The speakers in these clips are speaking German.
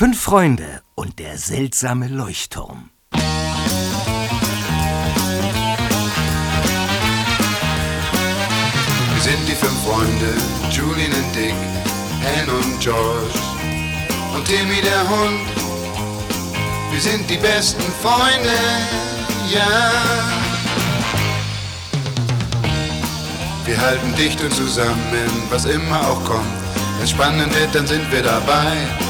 Fünf Freunde und der seltsame Leuchtturm. Wir sind die fünf Freunde, Julian und Dick, Anne und George und Timmy der Hund. Wir sind die besten Freunde, ja. Wir halten dicht und zusammen, was immer auch kommt. Wenn es spannend wird, dann sind wir dabei.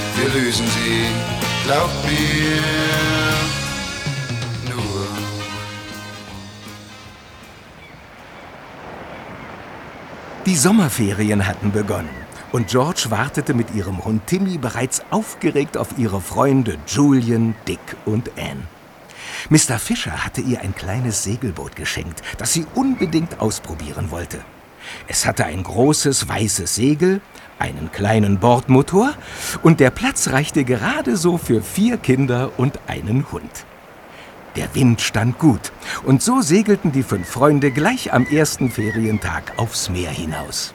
wir lösen sie, glaubt mir. Die Sommerferien hatten begonnen und George wartete mit ihrem Hund Timmy bereits aufgeregt auf ihre Freunde Julian, Dick und Anne. Mr. Fischer hatte ihr ein kleines Segelboot geschenkt, das sie unbedingt ausprobieren wollte. Es hatte ein großes weißes Segel, einen kleinen Bordmotor und der Platz reichte gerade so für vier Kinder und einen Hund. Der Wind stand gut und so segelten die fünf Freunde gleich am ersten Ferientag aufs Meer hinaus.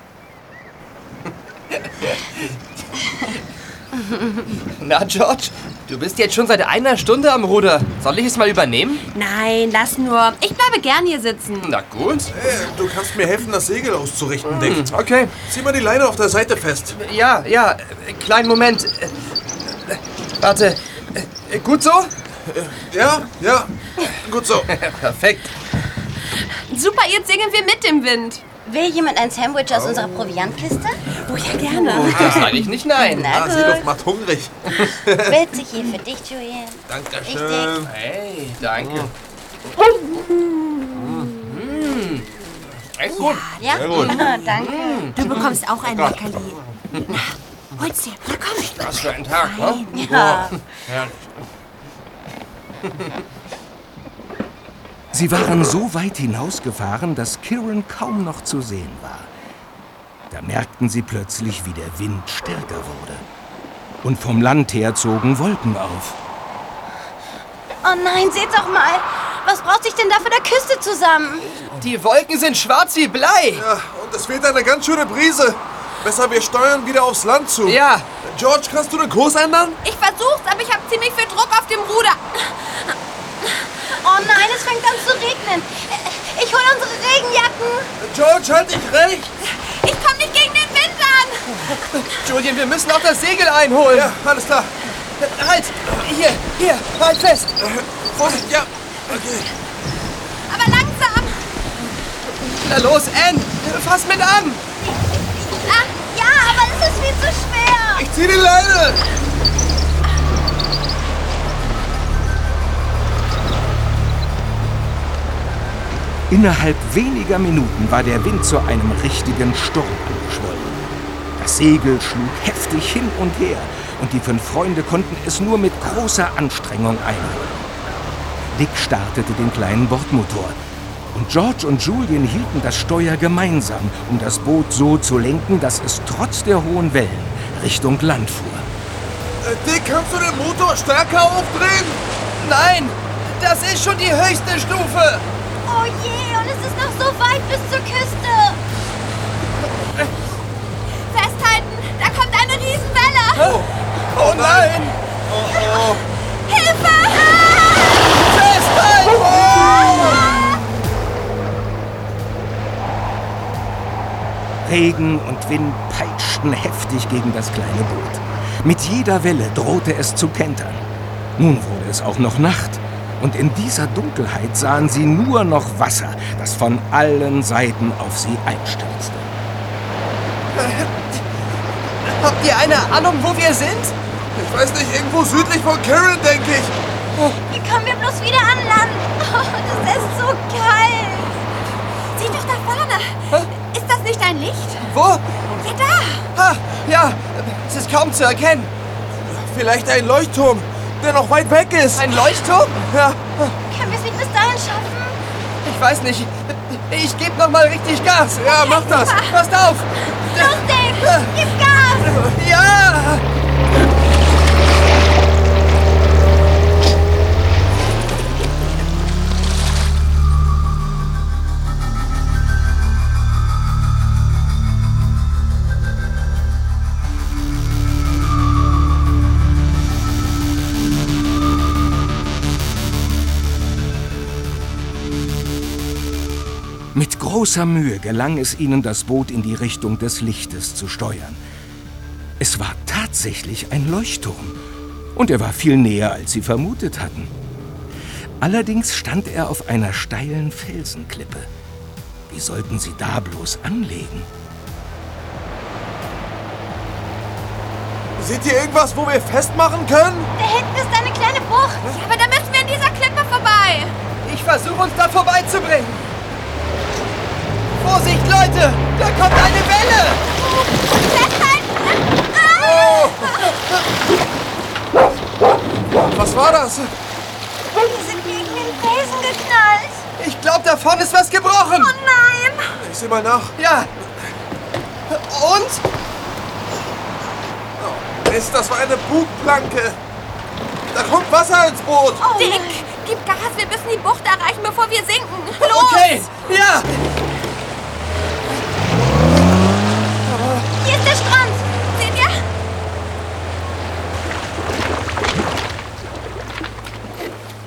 Na, George, du bist jetzt schon seit einer Stunde am Ruder. Soll ich es mal übernehmen? Nein, lass nur. Ich bleibe gern hier sitzen. Na gut. Hey, du kannst mir helfen, das Segel auszurichten, Dick. Okay. Zieh mal die Leine auf der Seite fest. Ja, ja, äh, kleinen Moment. Äh, äh, Warte. Äh, Gut so? Ja, ja, gut so. Perfekt. Super, jetzt singen wir mit dem Wind. Will jemand ein Sandwich aus unserer Proviantkiste? Oh ja, gerne. Das sage ich nicht nein. Na Ah, Seeluft gut. macht hungrig. Witzig hier für dich, Julian. Dankeschön. Hey, danke. Mm. Echt gut. Ja? Sehr gut. Danke. Du bekommst auch ein Leckerli. Na, hol's dir. Na komm. Was für ein Tag, ne? Ja. Sie waren so weit hinausgefahren, dass Kiran kaum noch zu sehen war. Da merkten sie plötzlich, wie der Wind stärker wurde. Und vom Land her zogen Wolken auf. Oh nein, seht doch mal. Was braut sich denn da vor der Küste zusammen? Die Wolken sind schwarz wie Blei. Ja, und es weht eine ganz schöne Brise. Besser, wir steuern wieder aufs Land zu. Ja, George, kannst du den Kurs ändern? Ich versuch's, aber ich habe ziemlich viel Druck auf dem Ruder. Oh nein, es fängt an zu regnen. Ich hol unsere Regenjacken. George, halt dich recht. Ich komm nicht gegen den Wind an. Julian, wir müssen auch das Segel einholen. Ja, alles klar. Halt! Hier, hier, halt fest! Vorsicht, ja. Okay. Aber langsam. Na los, Ann! Fass mit an! Ah, ja, aber es ist viel zu schwer. Ich zieh die Leine. Innerhalb weniger Minuten war der Wind zu einem richtigen Sturm angeschwollen. Das Segel schlug heftig hin und her und die fünf Freunde konnten es nur mit großer Anstrengung einholen. Dick startete den kleinen Bordmotor und George und Julian hielten das Steuer gemeinsam, um das Boot so zu lenken, dass es trotz der hohen Wellen Richtung Land fuhr. Äh, Dick, kannst du den Motor stärker aufdrehen? Nein! Das ist schon die höchste Stufe! Oh je, und es ist noch so weit bis zur Küste. Festhalten. Da kommt eine Riesenwelle. Oh nein! Hilfe! Festhalten! Regen und Wind peitschten heftig gegen das kleine Boot. Mit jeder Welle drohte es zu kentern. Nun wurde es auch noch Nacht. Und in dieser Dunkelheit sahen sie nur noch Wasser, das von allen Seiten auf sie einstürzte. Habt ihr eine Ahnung, wo wir sind? Ich weiß nicht, irgendwo südlich von Karen, denke ich. Wie kommen wir bloß wieder an Land? Oh, das ist so kalt. Sieh doch da vorne. Ist das nicht ein Licht? Wo? Ja, da. Ah, ja, es ist kaum zu erkennen. Vielleicht ein Leuchtturm, der noch weit weg ist. Ein Leuchtturm? Ja, Können wir es nicht bis dahin schaffen? Ich weiß nicht. Ich gebe noch mal richtig Gas. ja, mach das. Passt auf! Los, Dick! Gib Gas! Ja! Großer Mühe gelang es ihnen, das Boot in die Richtung des Lichtes zu steuern. Es war tatsächlich ein Leuchtturm. Und er war viel näher, als sie vermutet hatten. Allerdings stand er auf einer steilen Felsenklippe. Wie sollten sie da bloß anlegen? Seht ihr irgendwas, wo wir festmachen können? Da hinten ist eine kleine Bucht. Aber da müssen wir an dieser Klippe vorbei. Ich versuche uns da vorbeizubringen. Vorsicht, Leute! Da kommt eine Welle! Was war das? Wir sind gegen den Felsen geknallt. Ich glaube, da vorne ist was gebrochen. Oh nein! Ich seh mal nach. Ja. Und? Mist, das war eine Bugplanke. Da kommt Wasser ins Boot. Oh Dick, gib Gas, wir müssen die Bucht erreichen, bevor wir sinken. Los! Okay. Ja. Hier ist der Strand. Seht ihr?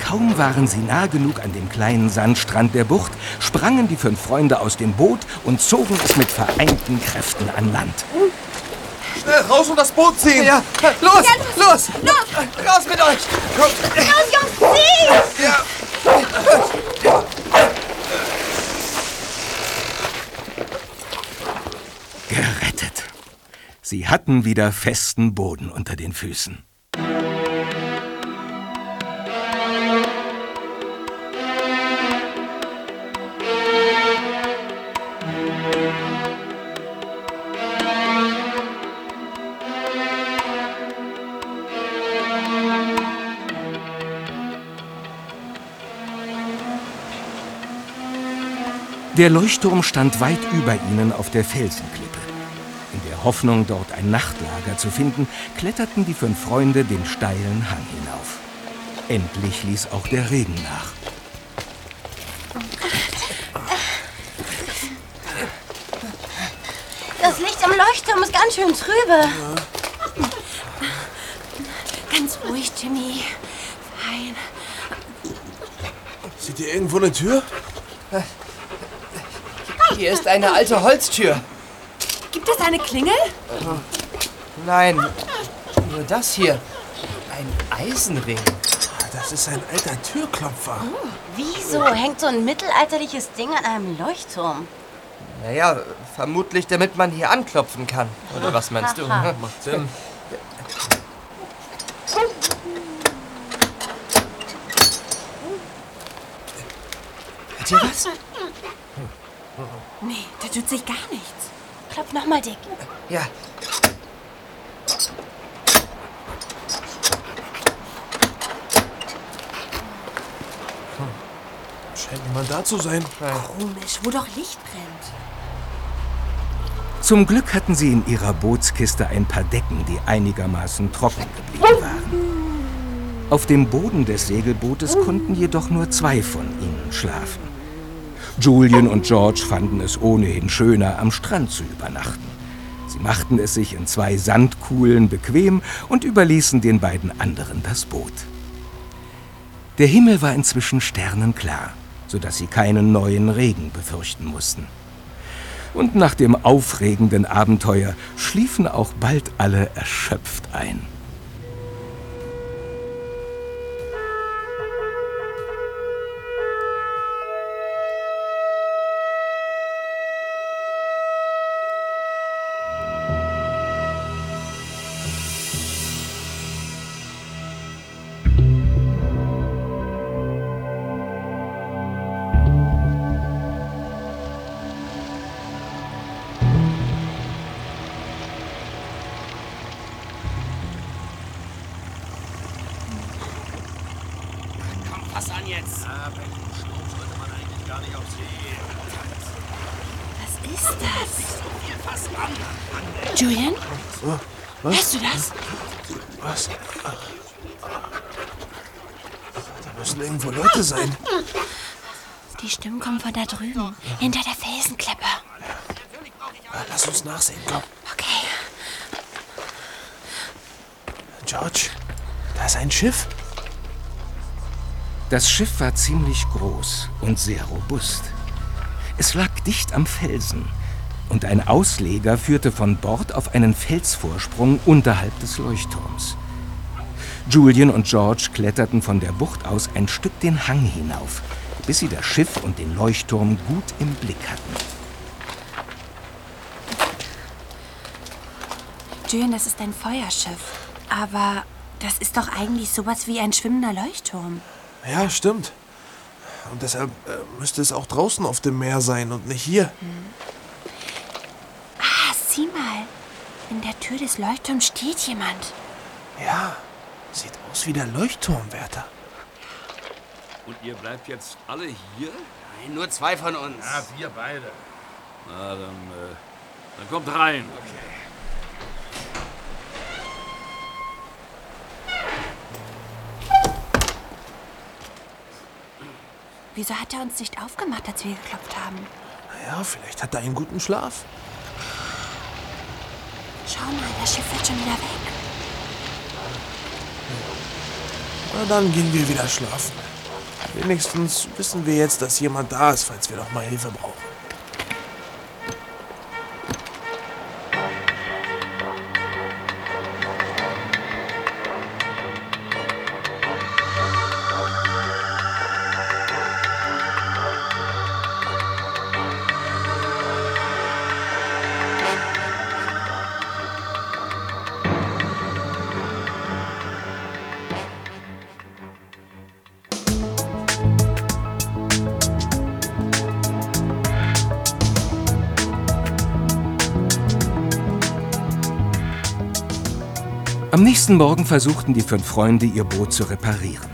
Kaum waren sie nah genug an dem kleinen Sandstrand der Bucht, sprangen die fünf Freunde aus dem Boot und zogen es mit vereinten Kräften an Land. Schnell raus und das Boot ziehen. Ja. Los, los. Los. Raus mit euch. Los, Jungs, zieh! Ja. Gerettet. Sie hatten wieder festen Boden unter den Füßen. Der Leuchtturm stand weit über ihnen auf der Felsenklippe. In der Hoffnung, dort ein Nachtlager zu finden, kletterten die fünf Freunde den steilen Hang hinauf. Endlich ließ auch der Regen nach. Das Licht am Leuchtturm ist ganz schön trübe. Ganz ruhig, Jimmy. Fein. Seht ihr irgendwo eine Tür? Hier ist eine alte Holztür. Gibt es eine Klingel? Nein, nur das hier. Ein Eisenring. Ah, Das ist ein alter Türklopfer. Wieso hängt so ein mittelalterliches Ding an einem Leuchtturm? Naja, vermutlich damit man hier anklopfen kann. Oder was meinst du? Macht Sinn. Hört ihr was? Da tut sich gar nichts. Klopf nochmal, Dick. Ja. Scheint niemand da zu sein. Komisch, wo doch Licht brennt. Zum Glück hatten sie in ihrer Bootskiste ein paar Decken, die einigermaßen trocken geblieben waren. Auf dem Boden des Segelbootes konnten jedoch nur zwei von ihnen schlafen. Julian und George fanden es ohnehin schöner, am Strand zu übernachten. Sie machten es sich in zwei Sandkuhlen bequem und überließen den beiden anderen das Boot. Der Himmel war inzwischen sternenklar, sodass sie keinen neuen Regen befürchten mussten. Und nach dem aufregenden Abenteuer schliefen auch bald alle erschöpft ein. Das Schiff war ziemlich groß und sehr robust. Es lag dicht am Felsen und ein Ausleger führte von Bord auf einen Felsvorsprung unterhalb des Leuchtturms. Julian und George kletterten von der Bucht aus ein Stück den Hang hinauf, bis sie das Schiff und den Leuchtturm gut im Blick hatten. Julian, das ist ein Feuerschiff. Aber das ist doch eigentlich sowas wie ein schwimmender Leuchtturm. Ja, stimmt. Und deshalb äh, müsste es auch draußen auf dem Meer sein und nicht hier. Ah, sieh mal. In der Tür des Leuchtturms steht jemand. Ja, sieht aus wie der Leuchtturmwärter. Und ihr bleibt jetzt alle hier? Nein, nur zwei von uns. Ja, wir beide. Na, dann, äh, dann kommt rein. Wieso hat er uns nicht aufgemacht, als wir geklopft haben? Naja, vielleicht hat er einen guten Schlaf. Schau mal, das Schiff wird schon wieder weg. Na, dann gehen wir wieder schlafen. Wenigstens wissen wir jetzt, dass jemand da ist, falls wir noch mal Hilfe brauchen. Nächsten Morgen versuchten die fünf Freunde, ihr Boot zu reparieren.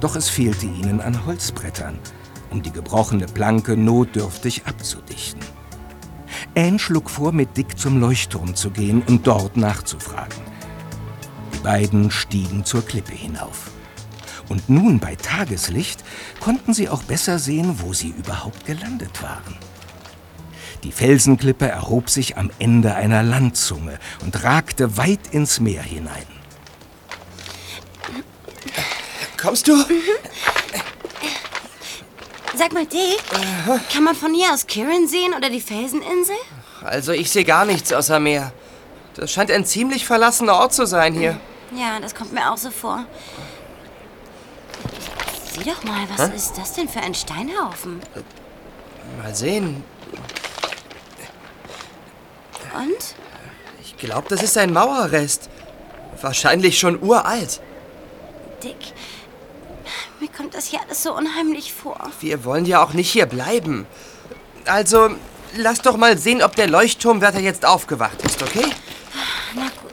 Doch es fehlte ihnen an Holzbrettern, um die gebrochene Planke notdürftig abzudichten. Anne schlug vor, mit Dick zum Leuchtturm zu gehen und dort nachzufragen. Die beiden stiegen zur Klippe hinauf. Und nun bei Tageslicht konnten sie auch besser sehen, wo sie überhaupt gelandet waren. Die Felsenklippe erhob sich am Ende einer Landzunge und ragte weit ins Meer hinein. Kommst du? Sag mal, Dick, kann man von hier aus Kirin sehen oder die Felseninsel? Also, ich sehe gar nichts außer Meer. Das scheint ein ziemlich verlassener Ort zu sein hier. Ja, das kommt mir auch so vor. Sieh doch mal, was ist das denn für ein Steinhaufen? Mal sehen. Und? Ich glaube, das ist ein Mauerrest. Wahrscheinlich schon uralt. Dick, mir kommt das hier alles so unheimlich vor. Wir wollen ja auch nicht hier bleiben. Also, lass doch mal sehen, ob der Leuchtturmwärter jetzt aufgewacht ist, okay? Na gut.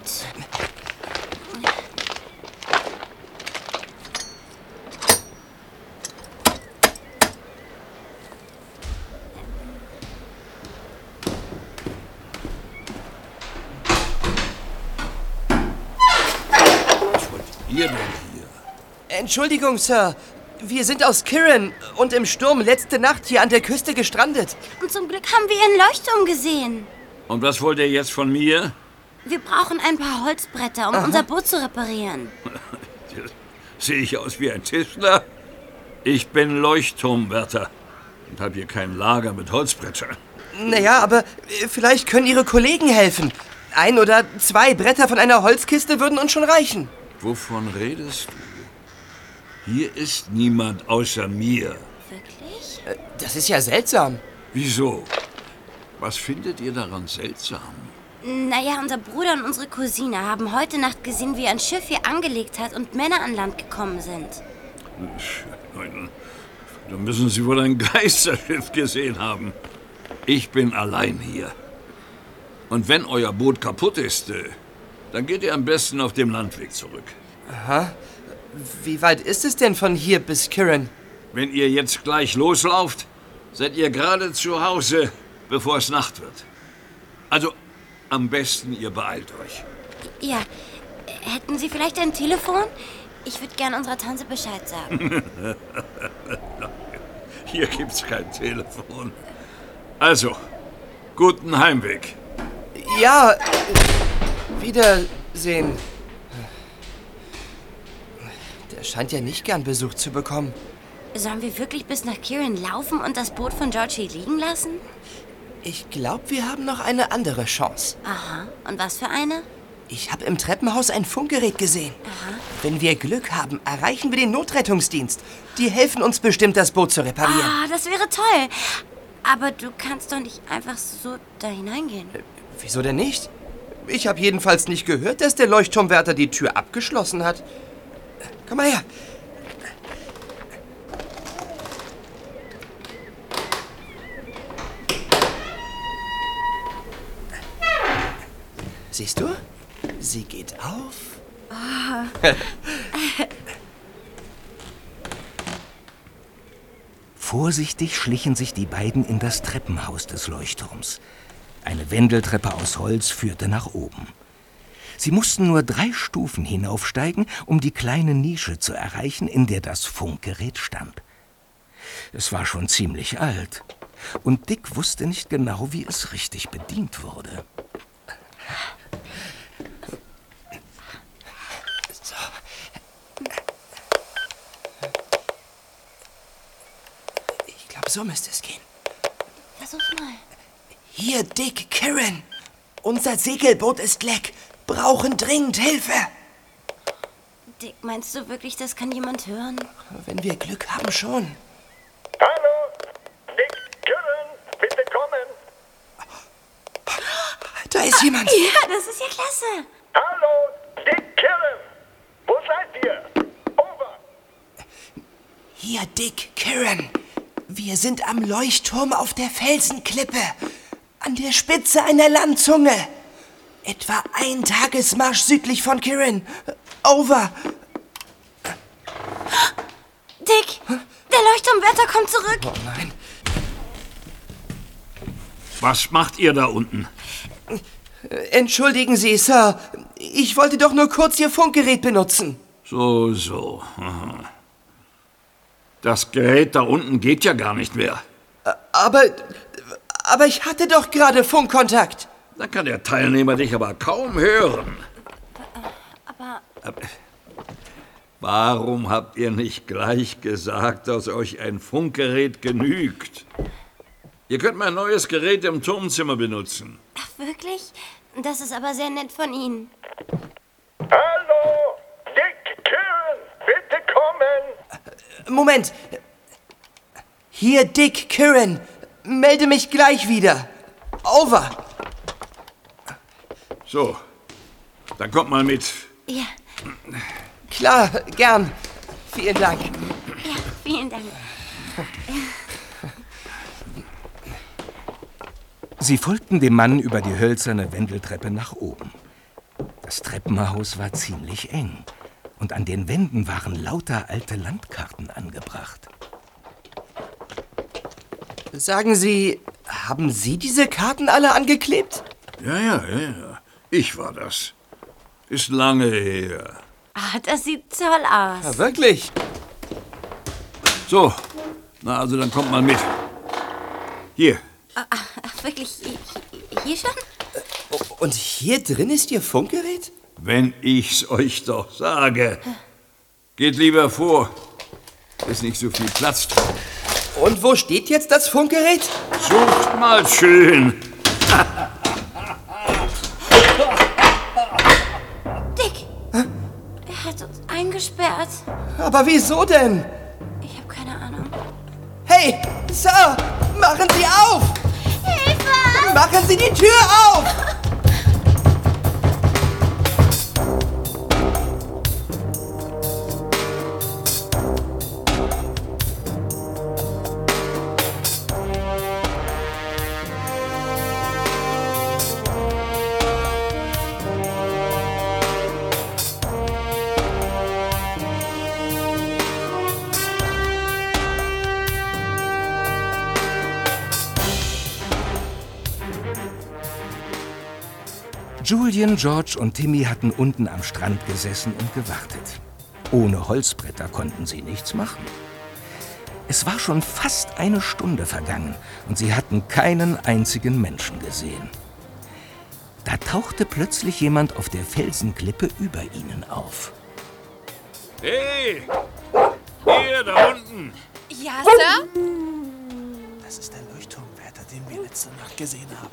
Ihr denn hier? Entschuldigung, Sir. Wir sind aus Kirin und im Sturm letzte Nacht hier an der Küste gestrandet. Und zum Glück haben wir ihren Leuchtturm gesehen. Und was wollt ihr jetzt von mir? Wir brauchen ein paar Holzbretter, um unser Boot zu reparieren. Sehe ich aus wie ein Tischler? Ich bin Leuchtturmwärter und habe hier kein Lager mit Holzbrettern. Naja, aber äh, vielleicht können Ihre Kollegen helfen. Ein oder zwei Bretter von einer Holzkiste würden uns schon reichen. Wovon redest du? Hier ist niemand außer mir. Wirklich? Äh, Das ist ja seltsam. Wieso? Was findet ihr daran seltsam? Naja, unser Bruder und unsere Cousine haben heute Nacht gesehen, wie ein Schiff hier angelegt hat und Männer an Land gekommen sind. Dann müssen Sie wohl ein Geisterschiff gesehen haben. Ich bin allein hier. Und wenn euer Boot kaputt ist, äh, dann geht ihr am besten auf dem Landweg zurück. Wie weit ist es denn von hier bis Kirin? Wenn ihr jetzt gleich loslauft, seid ihr gerade zu Hause, bevor es Nacht wird. Also am besten ihr beeilt euch. Ja. Hätten Sie vielleicht ein Telefon? Ich würde gern unserer Tante Bescheid sagen. Hier gibt's kein Telefon. Also, guten Heimweg. Ja, Wiedersehen. Scheint ja nicht gern Besuch zu bekommen. Sollen wir wirklich bis nach Kirin laufen und das Boot von George hier liegen lassen? Ich glaube, wir haben noch eine andere Chance. Aha. Und was für eine? Ich habe im Treppenhaus ein Funkgerät gesehen. Wenn wir Glück haben, erreichen wir den Notrettungsdienst. Die helfen uns bestimmt, das Boot zu reparieren. Ah, das wäre toll. Aber du kannst doch nicht einfach so da hineingehen. Wieso denn nicht? Ich habe jedenfalls nicht gehört, dass der Leuchtturmwärter die Tür abgeschlossen hat. Komm mal her. Siehst du? Sie geht auf. Vorsichtig schlichen sich die beiden in das Treppenhaus des Leuchtturms. Eine Wendeltreppe aus Holz führte nach oben. Sie mussten nur drei Stufen hinaufsteigen, um die kleine Nische zu erreichen, in der das Funkgerät stand. Es war schon ziemlich alt, und Dick wusste nicht genau, wie es richtig bedient wurde. So. Ich glaube, so müsste es gehen. Versuch's mal. Hier, Dick, Karen. Unser Segelboot ist leck. Brauchen dringend Hilfe. Dick, meinst du wirklich, das kann jemand hören? Wenn wir Glück haben, schon. Hallo? Nick Curran, bitte kommen. Da ist jemand. Ja, das ist ja klasse. Hallo, Nick Curran. Wo seid ihr? Over. Hier, Dick, Karen. Wir sind am Leuchtturm auf der Felsenklippe. An der Spitze einer Landzunge. Etwa ein Tagesmarsch südlich von Kirin. Over. Dick, der Leuchtturmwärter kommt zurück. Oh nein. Was macht ihr da unten? Entschuldigen Sie, Sir. Ich wollte doch nur kurz Ihr Funkgerät benutzen. So, so. Aha. Das Gerät da unten geht ja gar nicht mehr. Aber. Aber ich hatte doch gerade Funkkontakt. Da kann der Teilnehmer dich aber kaum hören. Aber Warum habt ihr nicht gleich gesagt, dass euch ein Funkgerät genügt? Ihr könnt mein neues Gerät im Turmzimmer benutzen. ach, wirklich? Das ist aber sehr nett von Ihnen. Hallo, Nick Curran, bitte kommen. Moment. Hier, Dick, Kirin. Melde mich gleich wieder. Over. So, dann kommt mal mit. Ja, Klar, gern. Vielen Dank. ja, vielen Dank. Sie folgten dem Mann über die hölzerne Wendeltreppe nach oben. Das Treppenhaus war ziemlich eng und an den Wänden waren lauter alte Landkarten angebracht. Sagen Sie, haben Sie diese Karten alle angeklebt? Ja, ja, ja, ja. Ich war das. Ist lange her. Ah, das sieht toll aus. Ja, wirklich? So, na also dann kommt mal mit. Hier, Ach, wirklich? Hier schon? Und hier drin ist Ihr Funkgerät? wenn ich's euch doch sage. Geht lieber vor. Ist nicht so viel Platz drauf. Und wo steht jetzt das Funkgerät? Sucht mal schön. Dick! Er hat uns eingesperrt. Aber wieso denn? Ich habe keine Ahnung. Hey, Sir, machen Sie auf! Hilfe! Machen Sie die Tür auf! Julian, George und Timmy hatten unten am Strand gesessen und gewartet. Ohne Holzbretter konnten sie nichts machen. Es war schon fast eine Stunde vergangen und sie hatten keinen einzigen Menschen gesehen. Da tauchte plötzlich jemand auf der Felsenklippe über ihnen auf. Hey! Hier, da unten! Ja, Sir? Das ist der Leuchtturmwärter, den wir letzte Nacht gesehen haben.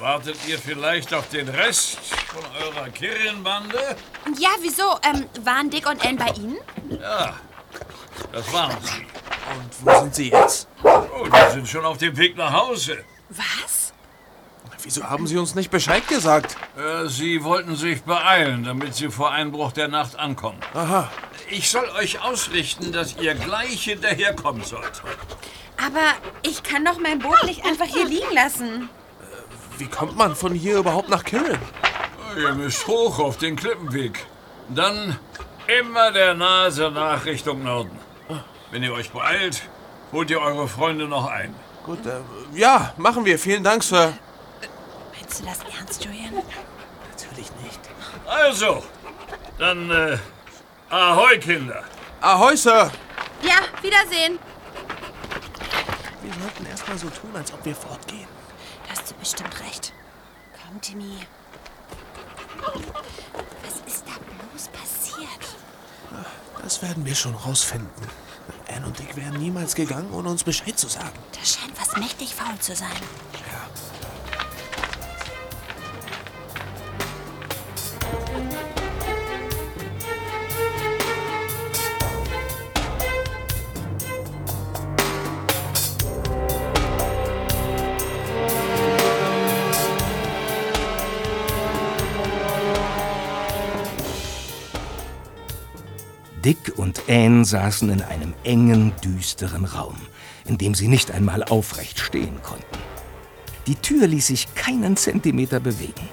Wartet ihr vielleicht auf den Rest von eurer Kirrenbande? Ja, wieso? Ähm, waren Dick und Anne bei Ihnen? Ja, das waren sie. Und wo sind sie jetzt? Oh, die sind schon auf dem Weg nach Hause. Was? Wieso haben sie uns nicht Bescheid gesagt? Äh, sie wollten sich beeilen, damit sie vor Einbruch der Nacht ankommen. Aha. Ich soll euch ausrichten, dass ihr gleich hinterherkommen sollt. Aber ich kann doch mein Boot nicht einfach hier liegen lassen. Wie kommt man von hier überhaupt nach Kirin? Ihr müsst hoch auf den Klippenweg. Dann immer der Nase nach Richtung Norden. Wenn ihr euch beeilt, holt ihr eure Freunde noch ein. Gut, äh, ja, machen wir. Vielen Dank, Sir. Meinst du das ernst, Julian? Natürlich nicht. Also, dann äh, Ahoi, Kinder. Ahoi, Sir. Ja, Wiedersehen. Wir sollten erstmal so tun, als ob wir fortgehen. Bestimmt recht. Komm, Timmy. Was ist da bloß passiert? Das werden wir schon rausfinden. Anne und Dick wären niemals gegangen, ohne uns Bescheid zu sagen. Da scheint was mächtig faul zu sein. Anne saßen in einem engen, düsteren Raum, in dem sie nicht einmal aufrecht stehen konnten. Die Tür ließ sich keinen Zentimeter bewegen.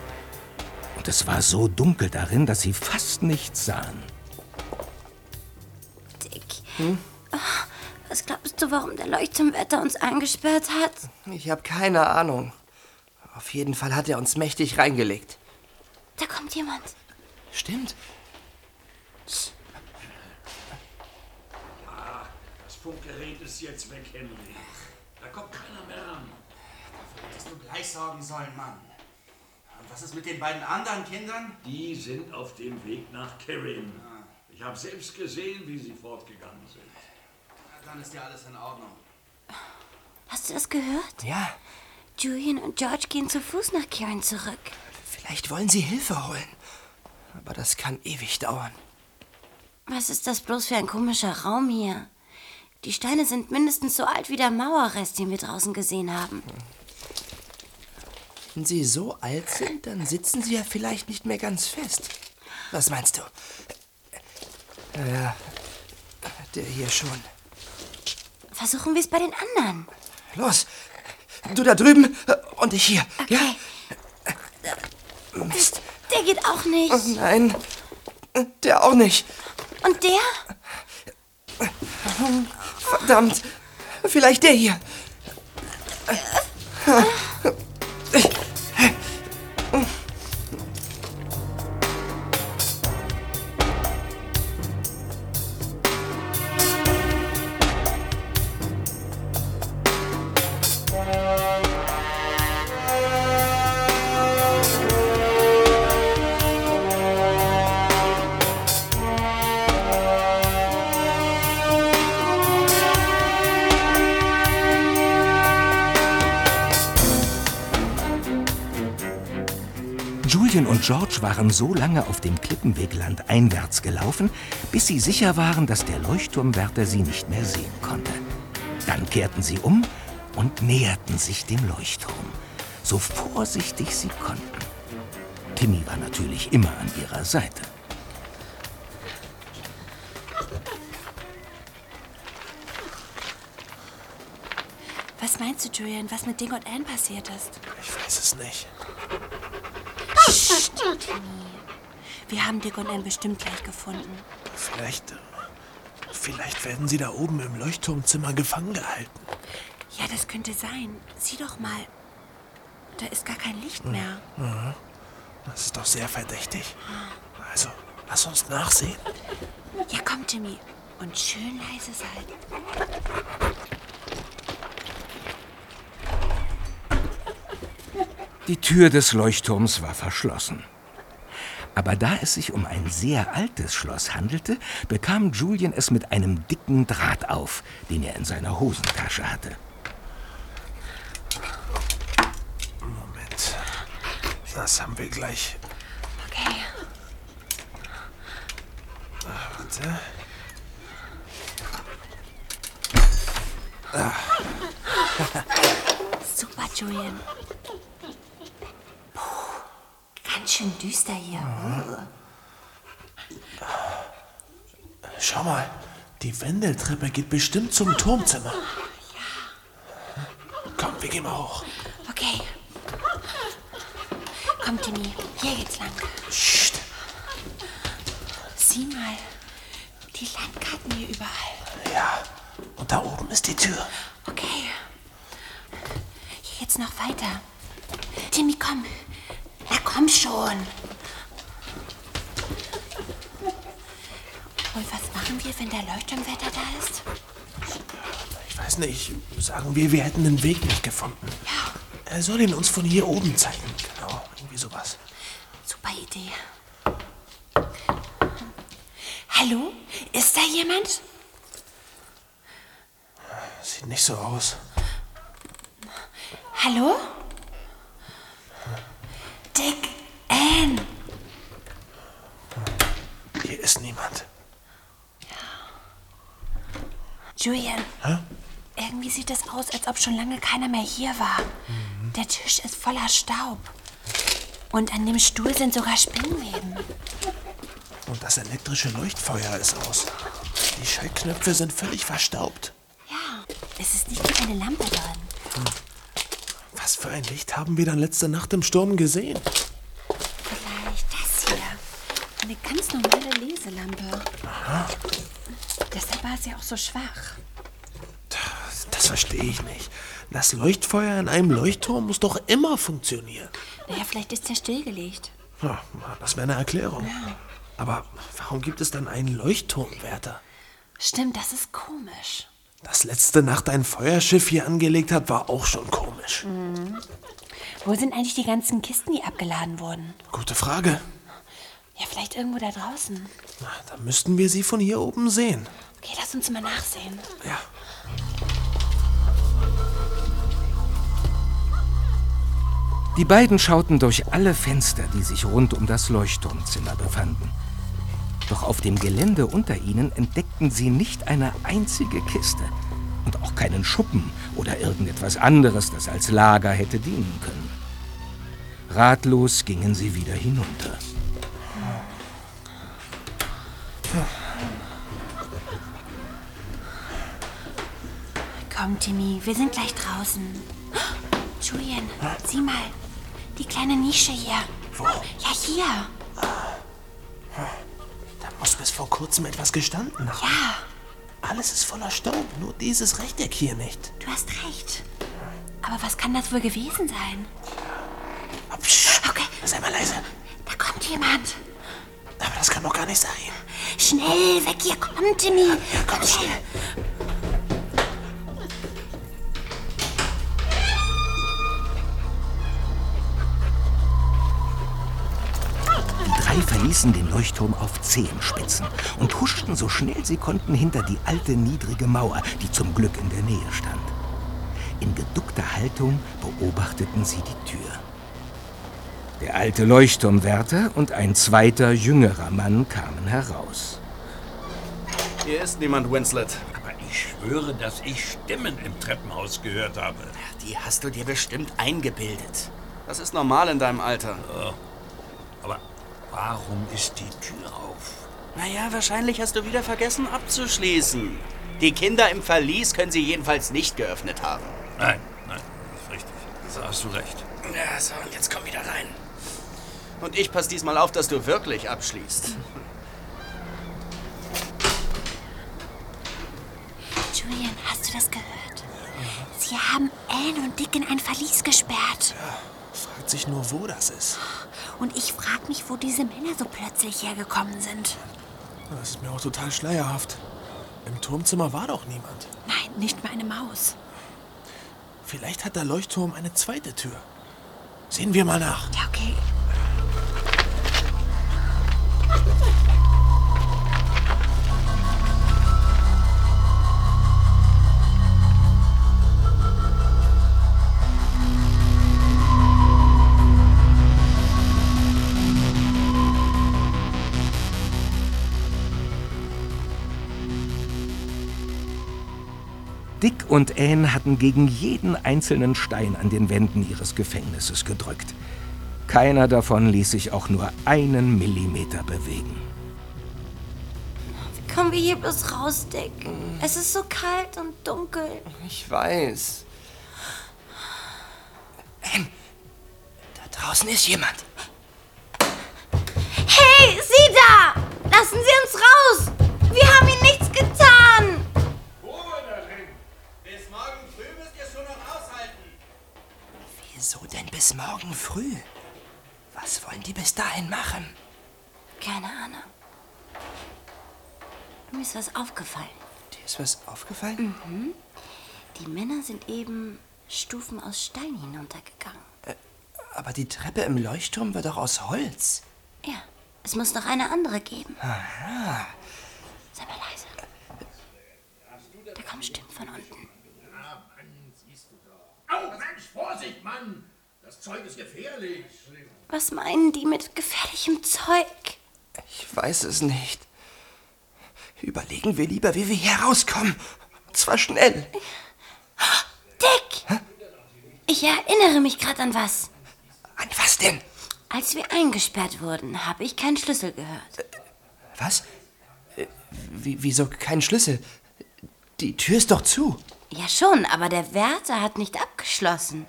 Und es war so dunkel darin, dass sie fast nichts sahen. Dick. Ah, Was glaubst du, warum der Leuchtturmwärter uns eingesperrt hat? Ich habe keine Ahnung. Auf jeden Fall hat er uns mächtig reingelegt. Da kommt jemand. Stimmt. Das Funkgerät ist jetzt weg, Henry. Da kommt keiner mehr ran. Hättest du gleich sorgen sollen, Mann. Und was ist mit den beiden anderen Kindern? Die sind auf dem Weg nach Kirin. Ich habe selbst gesehen, wie sie fortgegangen sind. Na, Dann ist ja alles in Ordnung. Hast du das gehört? Ja, Julian und George gehen zu Fuß nach Kirin zurück. vielleicht wollen sie Hilfe holen. Aber das kann ewig dauern. Was ist das bloß für ein komischer Raum hier? Die Steine sind mindestens so alt wie der Mauerrest, den wir draußen gesehen haben. Wenn sie so alt sind, dann sitzen sie ja vielleicht nicht mehr ganz fest. Was meinst du? Ja, der hier schon. Versuchen wir es bei den anderen. Los, du da drüben äh, und ich hier. Ja? Mist. Der geht auch nicht. Oh nein, der auch nicht. Und der? Verdammt, vielleicht der hier. George waren so lange auf dem Klippenweg landeinwärts gelaufen, bis sie sicher waren, dass der Leuchtturmwärter sie nicht mehr sehen konnte. Dann kehrten sie um und näherten sich dem Leuchtturm, so vorsichtig sie konnten. Timmy war natürlich immer an ihrer Seite. Was meinst du, Julian, was mit Ding und Anne passiert ist? Ich weiß es nicht. Wir haben Dick und Anne bestimmt gleich gefunden. Vielleicht, äh, vielleicht werden sie da oben im Leuchtturmzimmer gefangen gehalten. Ja, das könnte sein. Sieh doch mal. Da ist gar kein Licht mehr. Das ist doch sehr verdächtig. Also, lass uns nachsehen. Ja, komm, Jimmy. Und schön leise sein. Die Tür des Leuchtturms war verschlossen. Aber da es sich um ein sehr altes Schloss handelte, bekam Julian es mit einem dicken Draht auf, den er in seiner Hosentasche hatte. Moment. Das haben wir gleich. Okay. Warte. Super, Julian. Schön düster hier. Schau mal, die Wendeltreppe geht bestimmt zum Turmzimmer. Komm, wir gehen mal hoch. Okay. Komm, Timmy. Hier geht's lang. Psst. Sieh mal. Die Landkarten hier überall. Ja, und da oben ist die Tür. Okay. Hier geht's noch weiter. Timmy, komm. Komm schon. Und was machen wir, wenn der Leuchtturmwetter da ist? Ich weiß nicht, sagen wir, wir hätten den Weg nicht gefunden. Ja, Er soll ihn uns von hier oben zeigen. Genau, irgendwie sowas. super Idee. Hallo? Ist da jemand? Sieht nicht so aus. Hallo? Dick, Ann. Hier ist niemand. Julian. Hä? Irgendwie sieht es aus, als ob schon lange keiner mehr hier war. Der Tisch ist voller Staub. Und an dem Stuhl sind sogar Spinnweben. Und das elektrische Leuchtfeuer ist aus. Die Schaltknöpfe sind völlig verstaubt. Ja, es ist nicht mal eine Lampe drin. Was für ein Licht haben wir dann letzte Nacht im Sturm gesehen? Vielleicht das hier. Eine ganz normale Leselampe. Deshalb war es ja auch so schwach. Das verstehe ich nicht. Das Leuchtfeuer in einem Leuchtturm muss doch immer funktionieren. Naja, vielleicht ist er stillgelegt. Ja, das wäre eine Erklärung. Aber warum gibt es dann einen Leuchtturmwärter? Stimmt, das ist komisch. Das letzte Nacht ein Feuerschiff hier angelegt hat, war auch schon komisch. Wo sind eigentlich die ganzen Kisten, die abgeladen wurden? Gute Frage. Ja, vielleicht irgendwo da draußen. Na, dann müssten wir sie von hier oben sehen. Okay, lass uns mal nachsehen. Ja. Die beiden schauten durch alle Fenster, die sich rund um das Leuchtturmzimmer befanden. Doch auf dem Gelände unter ihnen entdeckten sie nicht eine einzige Kiste und auch keinen Schuppen oder irgendetwas anderes, das als Lager hätte dienen können. Ratlos gingen sie wieder hinunter. Komm, Timmy, wir sind gleich draußen. Julian, sieh mal. Die kleine Nische hier. Wo? Ja, hier. Da muss bis vor kurzem etwas gestanden haben. Ja, Alles ist voller Staub, nur dieses Rechteck hier nicht. du hast recht. Aber was kann das wohl gewesen sein? Ah, psch, Okay, sei mal leise. da kommt jemand. Aber das kann doch gar nicht sein. Schnell, weg hier, komm, Timmy. Komm schnell. Verließen den Leuchtturm auf Zehenspitzen und huschten so schnell sie konnten hinter die alte niedrige Mauer, die zum Glück in der Nähe stand. In geduckter Haltung beobachteten sie die Tür. Der alte Leuchtturmwärter und ein zweiter, jüngerer Mann kamen heraus. Hier ist niemand, Winslet. Aber ich schwöre, dass ich Stimmen im Treppenhaus gehört habe. Die hast du dir bestimmt eingebildet. Das ist normal in deinem Alter. Aber warum ist die Tür auf? Naja, wahrscheinlich hast du wieder vergessen abzuschließen. Die Kinder im Verlies können sie jedenfalls nicht geöffnet haben. Nein, nein, das ist richtig. Da hast du recht. Ja, so, und jetzt komm wieder rein. Und ich pass diesmal auf, dass du wirklich abschließt. Julian, hast du das gehört? Sie haben Anne und Dick in ein Verlies gesperrt. Fragt sich nur, wo das ist. Und ich frage mich, wo diese Männer so plötzlich hergekommen sind. Das ist mir auch total schleierhaft. Im Turmzimmer war doch niemand. Nein, nicht mal eine Maus. Vielleicht hat der Leuchtturm eine zweite Tür. Sehen wir mal nach. Ja, okay. Dick und Anne hatten gegen jeden einzelnen Stein an den Wänden ihres Gefängnisses gedrückt. Keiner davon ließ sich auch nur einen Millimeter bewegen. Wie kommen wir hier bloß raus, Dick? Es ist so kalt und dunkel. Ich weiß. Anne, da draußen ist jemand. Hey, sieh da! Lassen Sie uns raus! Wir haben Ihnen nichts getan! Bis morgen früh müsst ihr schon noch aushalten. Wieso denn bis morgen früh? Was wollen die bis dahin machen? Keine Ahnung. Mir ist was aufgefallen. Dir ist was aufgefallen? Die Männer sind eben Stufen aus Stein hinuntergegangen. Aber die Treppe im Leuchtturm war doch aus Holz. Ja, es muss noch eine andere geben. Aha. Sei mal leise. Da kommen Stimmen von unten. Au, Vorsicht, Mann! Das Zeug ist gefährlich. Was meinen die mit gefährlichem Zeug? Ich weiß es nicht. Überlegen wir lieber, wie wir hier rauskommen. Und zwar schnell. Dick! Ich erinnere mich gerade an was. An was denn? Als wir eingesperrt wurden, habe ich keinen Schlüssel gehört. Was? Äh, Wie, wieso kein Schlüssel? Die Tür ist doch zu. Ja schon, aber der Wärter hat nicht abgeschlossen.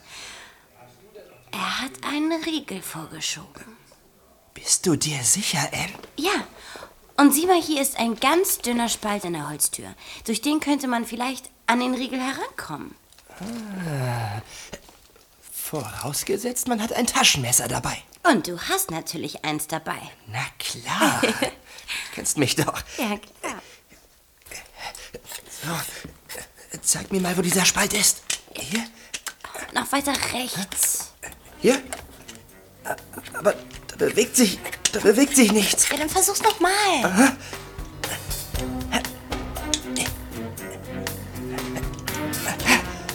Er hat einen Riegel vorgeschoben. Bist du dir sicher, Anne? Ja, und sieh mal, hier ist ein ganz dünner Spalt in der Holztür. Durch den könnte man vielleicht an den Riegel herankommen. Ah. Vorausgesetzt, man hat ein Taschenmesser dabei. Und du hast natürlich eins dabei. Na klar. Du kennst mich doch. Ja, klar. So, zeig mir mal, wo dieser Spalt ist. Hier? Noch weiter rechts. Hier? Aber da bewegt sich, da bewegt sich nichts. Ja, dann versuch's noch mal. Aha.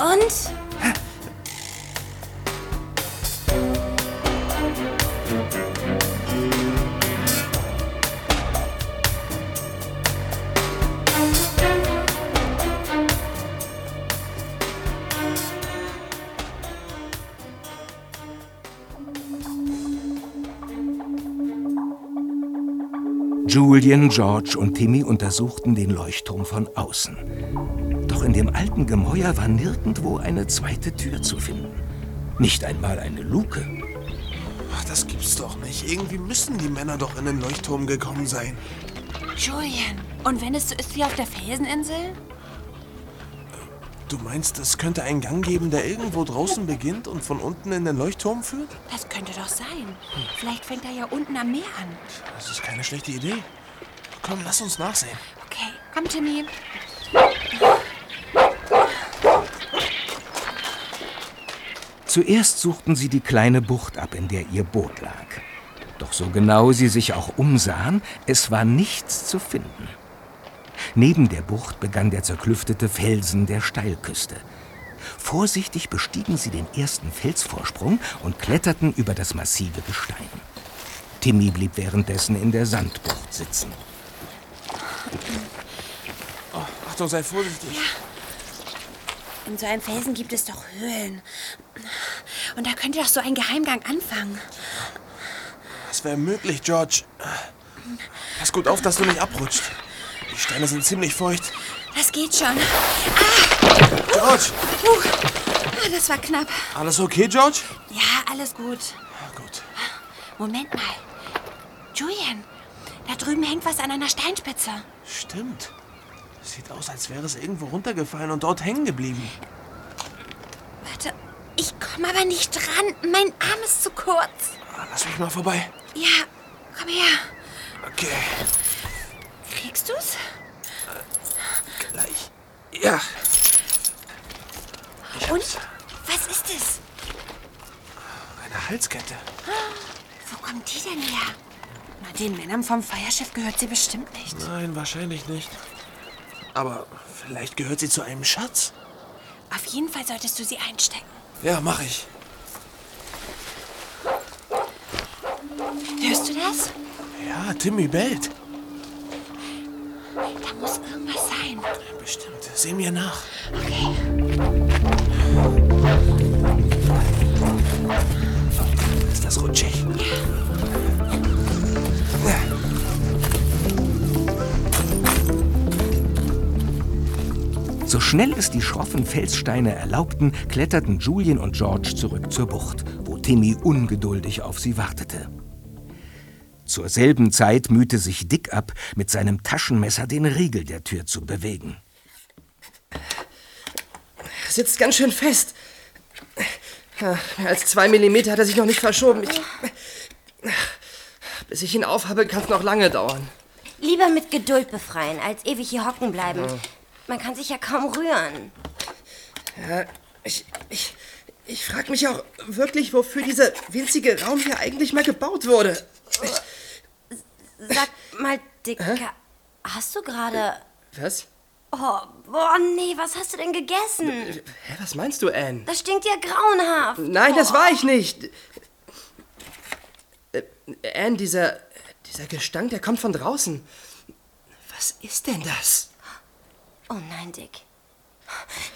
Und? Julian, George und Timmy untersuchten den Leuchtturm von außen. Doch in dem alten Gemäuer war nirgendwo eine zweite Tür zu finden. Nicht einmal eine Luke. Ach, das gibt's doch nicht. Irgendwie müssen die Männer doch in den Leuchtturm gekommen sein. Julian, und wenn es so ist wie auf der Felseninsel? Du meinst, es könnte einen Gang geben, der irgendwo draußen beginnt und von unten in den Leuchtturm führt? Das könnte doch sein. Vielleicht fängt er ja unten am Meer an. Das ist keine schlechte Idee. Komm, lass uns nachsehen. Okay, komm, Timmy. Zuerst suchten sie die kleine Bucht ab, in der ihr Boot lag. Doch so genau sie sich auch umsahen, es war nichts zu finden. Neben der Bucht begann der zerklüftete Felsen der Steilküste. Vorsichtig bestiegen sie den ersten Felsvorsprung und kletterten über das massive Gestein. Timmy blieb währenddessen in der Sandbucht sitzen. Oh, Achtung, sei vorsichtig. In so einem Felsen gibt es doch Höhlen. Und da könnte doch so ein Geheimgang anfangen. Das wäre möglich, George. Pass gut auf, dass du nicht abrutscht. Die Steine sind ziemlich feucht. Das geht schon. George! Puh, Ah, das war knapp. Alles okay, George? Ja, alles gut. Gut. Moment mal. Julian, da drüben hängt was an einer Steinspitze. Stimmt. Sieht aus, als wäre es irgendwo runtergefallen und dort hängen geblieben. Warte, ich komme aber nicht dran. Mein Arm ist zu kurz. Lass mich mal vorbei. Ja, komm her. Okay, Kriegst du's? gleich. Ja. Und? Was ist es? Eine Halskette. Wo kommt die denn her? Na, den Männern vom Feuerschiff gehört sie bestimmt nicht. Nein, wahrscheinlich nicht. Aber vielleicht gehört sie zu einem Schatz. Auf jeden Fall solltest du sie einstecken. Ja, mach ich. Hörst du das? Ja, Timmy bellt. Da muss irgendwas sein. Bestimmt. Sehen wir nach. Ist das rutschig? So schnell es die schroffen Felssteine erlaubten, kletterten Julian und George zurück zur Bucht, wo Timmy ungeduldig auf sie wartete. Zur selben Zeit mühte sich Dick ab, mit seinem Taschenmesser den Riegel der Tür zu bewegen. Sitzt ganz schön fest. Ja, mehr als zwei Millimeter hat er sich noch nicht verschoben. Ich, bis ich ihn aufhabe, kann es noch lange dauern. Lieber mit Geduld befreien, als ewig hier hocken bleiben. Man kann sich ja kaum rühren. Ja, ich, ich, ich frage mich auch wirklich, wofür dieser winzige Raum hier eigentlich mal gebaut wurde. Sag mal, Dicker, hast du gerade... Was? Oh, boah, nee, was hast du denn gegessen? Hä, was meinst du, Anne? Das stinkt ja grauenhaft. Nein, das war ich nicht. Äh, Anne, dieser, dieser Gestank, der kommt von draußen. Was ist denn das? Oh nein, Dick.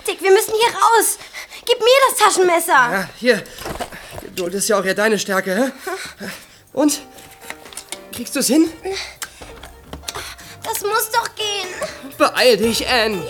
Dick, wir müssen hier raus. Gib mir das Taschenmesser. Ja, hier. Geduld ist ja auch eher deine Stärke, hä? Und? Kriegst du es hin? Das muss doch gehen. Beeil dich, Anne.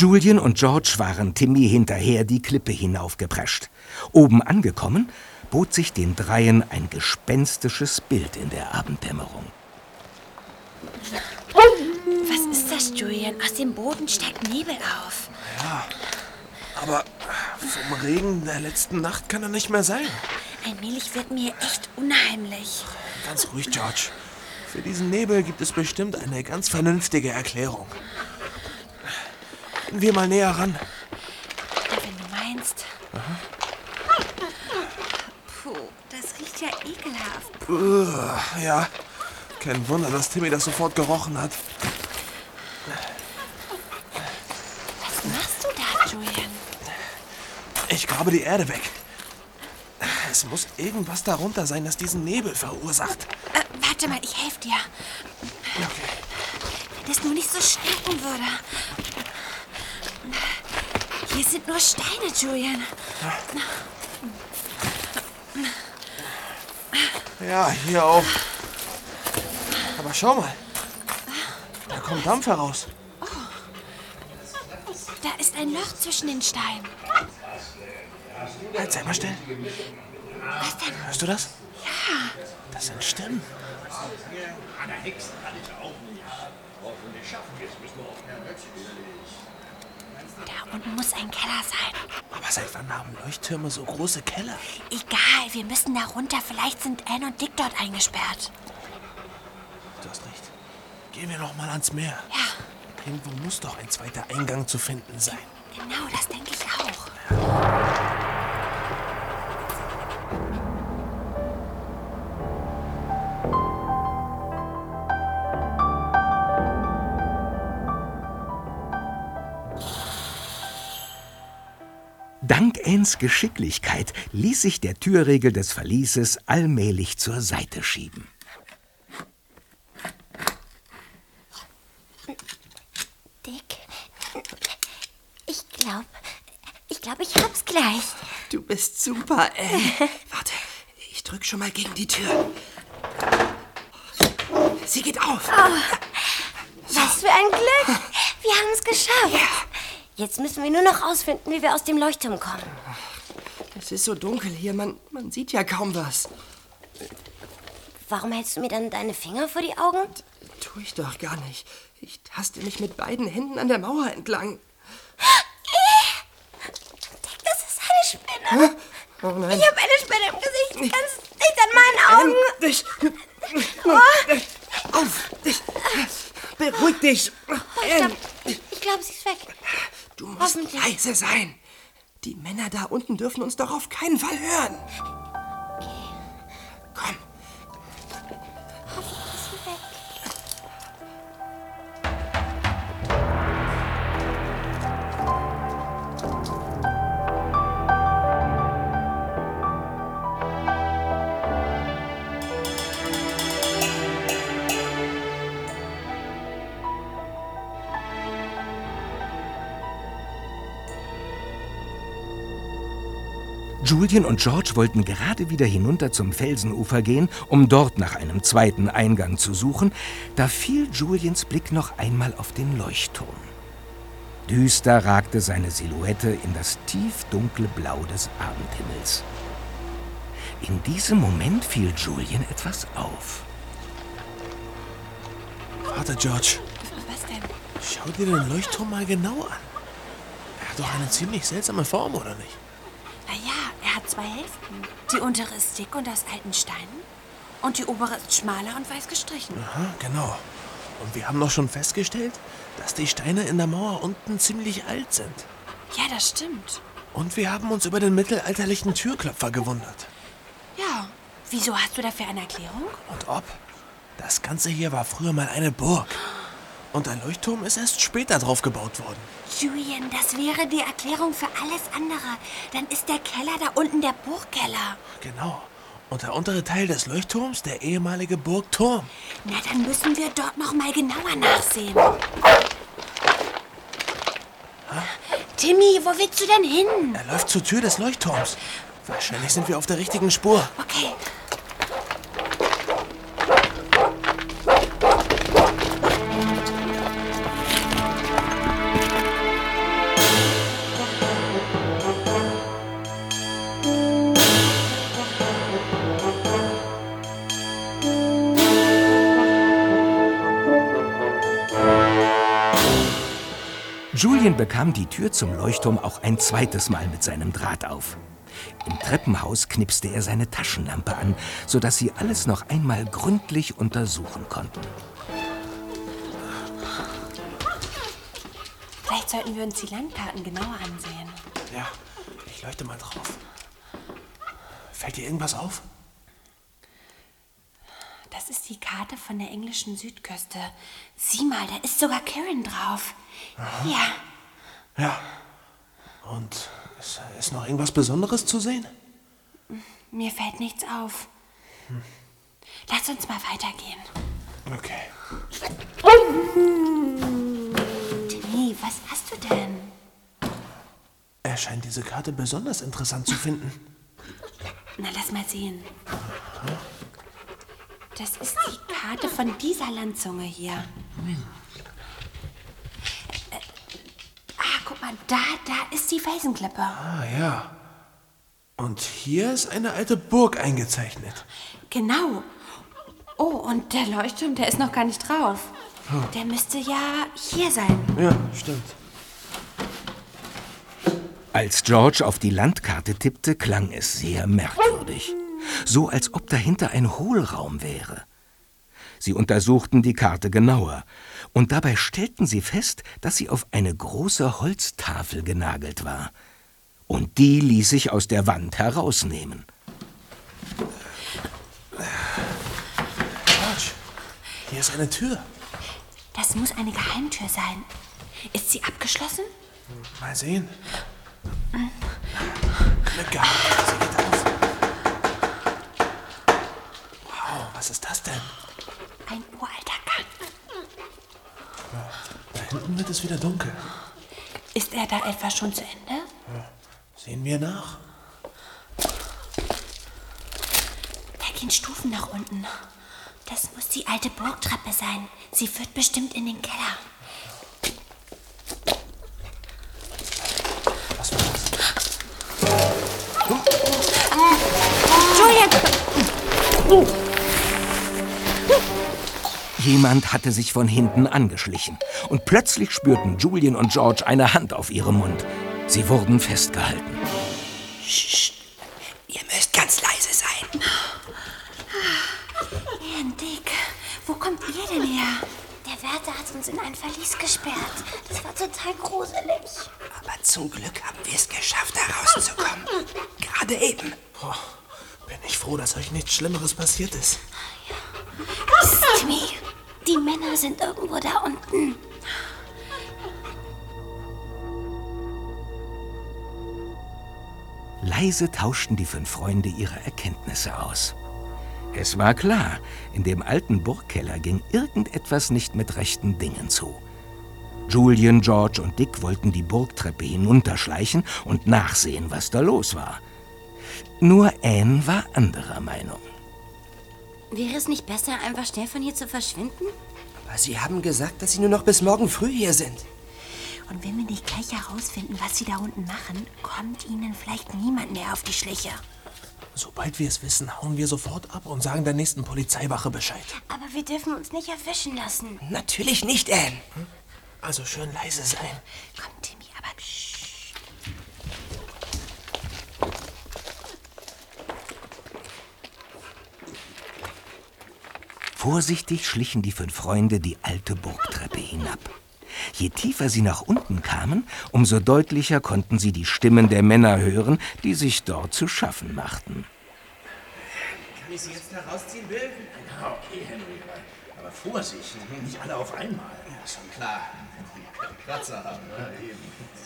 Julian und George waren Timmy hinterher die Klippe hinaufgeprescht. Oben angekommen, bot sich den Dreien ein gespenstisches Bild in der Abenddämmerung. Was ist das, Julian? Aus dem Boden steigt Nebel auf. Aber vom Regen der letzten Nacht kann er nicht mehr sein. Allmählich wird mir echt unheimlich. Ganz ruhig, George. Für diesen Nebel gibt es bestimmt eine ganz vernünftige Erklärung. Wir mal näher ran. Ja, wenn du meinst. Puh, das riecht ja ekelhaft. Uah, ja, kein Wunder, dass Timmy das sofort gerochen hat. Was machst du da, Julian? Ich grabe die Erde weg. Es muss irgendwas darunter sein, das diesen Nebel verursacht. Äh, warte mal, ich helfe dir. Wenn es nur nicht so stinken würde. Hier sind nur Steine, Julian. Ja, hier auch. Aber schau mal. Da kommt Dampf heraus. Da ist ein Loch zwischen den Steinen. Halt, sei mal still. Was denn? Hörst du das? Ja. Das sind Stimmen. Eine Hexe kann ich auch nicht. Und es schaffen wir es, müssen wir auch Da unten muss ein Keller sein. Aber seit wann haben Leuchttürme so große Keller? Egal, wir müssen da runter. Vielleicht sind Anne und Dick dort eingesperrt. Du hast recht. Gehen wir noch mal ans Meer. Ja, Irgendwo muss doch ein zweiter Eingang zu finden sein. genau, das denke ich auch. Dank Anns Geschicklichkeit ließ sich der Türriegel des Verlieses allmählich zur Seite schieben. Dick, ich glaube, ich glaube, ich hab's gleich. Du bist super, Anne. Warte, ich drück schon mal gegen die Tür. Sie geht auf. Was für ein Glück. Wir haben es geschafft. Jetzt müssen wir nur noch rausfinden, wie wir aus dem Leuchtturm kommen. Es ist so dunkel hier, man, man sieht ja kaum was. Warum hältst du mir dann deine Finger vor die Augen? Tu ich doch gar nicht. Ich taste mich mit beiden Händen an der Mauer entlang. Das ist eine Spinne. Oh nein. Ich habe eine Spinne im Gesicht, ganz dicht an meinen Augen. Ich, Oh, auf! Beruhig dich! Anne, ich glaube, sie ist weg. du musst leise sein. Die Männer da unten dürfen uns doch auf keinen Fall hören. Julian und George wollten gerade wieder hinunter zum Felsenufer gehen, um dort nach einem zweiten Eingang zu suchen, da fiel Julians Blick noch einmal auf den Leuchtturm. Düster ragte seine Silhouette in das tiefdunkle Blau des Abendhimmels. In diesem Moment fiel Julian etwas auf. Warte, George. Was denn? Schau dir den Leuchtturm mal genau an. Er hat doch eine ziemlich seltsame Form, oder nicht? Zwei Hälften. Die untere ist dick und aus alten Steinen. Und die obere ist schmaler und weiß gestrichen. Aha, genau. Und wir haben doch schon festgestellt, dass die Steine in der Mauer unten ziemlich alt sind. Ja, das stimmt. Und wir haben uns über den mittelalterlichen Türklopfer gewundert. Ja. Wieso hast du dafür eine Erklärung? Und ob? Das Ganze hier war früher mal eine Burg. Und der Leuchtturm ist erst später drauf gebaut worden. Julian, das wäre die Erklärung für alles andere. Dann ist der Keller da unten der Burgkeller. Genau. Und der untere Teil des Leuchtturms der ehemalige Burgturm. Na, dann müssen wir dort noch mal genauer nachsehen. Timmy, wo willst du denn hin? Er läuft zur Tür des Leuchtturms. Wahrscheinlich sind wir auf der richtigen Spur. Okay. Bekam die Tür zum Leuchtturm auch ein zweites Mal mit seinem Draht auf. Im Treppenhaus knipste er seine Taschenlampe an, sodass sie alles noch einmal gründlich untersuchen konnten. Vielleicht sollten wir uns die Landkarten genauer ansehen. Ja, ich leuchte mal drauf. Fällt dir irgendwas auf? Das ist die Karte von der englischen Südküste. Sieh mal, da ist sogar Karen drauf. Ja, Ja. Und ist, ist noch irgendwas Besonderes zu sehen? mir fällt nichts auf. Lass uns mal weitergehen. Okay. Timmy, was hast du denn? Er scheint diese Karte besonders interessant zu finden. Na, lass mal sehen. Das ist die Karte von dieser Landzunge hier. Äh, ah, guck mal, da, da ist die Felsenklippe. Ah ja. Und hier ist eine alte Burg eingezeichnet. Genau. Oh, und der Leuchtturm, der ist noch gar nicht drauf. Der müsste ja hier sein. Ja, stimmt. Als George auf die Landkarte tippte, klang es sehr merkwürdig. So als ob dahinter ein Hohlraum wäre. Sie untersuchten die Karte genauer, und dabei stellten sie fest, dass sie auf eine große Holztafel genagelt war. Und die ließ sich aus der Wand herausnehmen. George, hier ist eine Tür. Das muss eine Geheimtür sein. Ist sie abgeschlossen? Mal sehen. Glück gehabt, sie geht auf. Wow, was ist das denn? Ein uralter Gang. Ja, da hinten wird es wieder dunkel. Ist er da etwa schon zu Ende? Sehen wir nach. Da gehen Stufen nach unten. Das muss die alte Burgtreppe sein. Sie führt bestimmt in den Keller. Was war das? Julian! Oh. Jemand hatte sich von hinten angeschlichen. Und plötzlich spürten Julian und George eine Hand auf ihrem Mund. Sie wurden festgehalten. Psst. Ihr müsst ganz leise sein. Ann, Dick, wo kommt ihr denn her? Der Wärter hat uns in ein Verlies gesperrt. Das war total gruselig. Aber zum Glück haben wir es geschafft, da rauszukommen. Gerade eben. Boah, bin ich froh, dass euch nichts Schlimmeres passiert ist. Timmy, die Männer sind irgendwo da unten. Leise tauschten die fünf Freunde ihre Erkenntnisse aus. Es war klar, in dem alten Burgkeller ging irgendetwas nicht mit rechten Dingen zu. Julian, George und Dick wollten die Burgtreppe hinunterschleichen und nachsehen, was da los war. Nur Anne war anderer Meinung. Wäre es nicht besser, einfach schnell von hier zu verschwinden? Aber Sie haben gesagt, dass Sie nur noch bis morgen früh hier sind. Und wenn wir nicht gleich herausfinden, was sie da unten machen, kommt ihnen vielleicht niemand mehr auf die Schliche. Sobald wir es wissen, hauen wir sofort ab und sagen der nächsten Polizeiwache Bescheid. Aber wir dürfen uns nicht erwischen lassen. Natürlich nicht, Anne. Also schön leise sein. Komm, Timmy, aber psch. Vorsichtig schlichen die fünf Freunde die alte Burgtreppe hinab. Je tiefer sie nach unten kamen, umso deutlicher konnten sie die Stimmen der Männer hören, die sich dort zu schaffen machten. Kann ich sie jetzt herausziehen, Bill? Ja, okay, Henry. Aber Vorsicht, nicht alle auf einmal. Ja, schon klar. Kratzer haben. Ja, eben.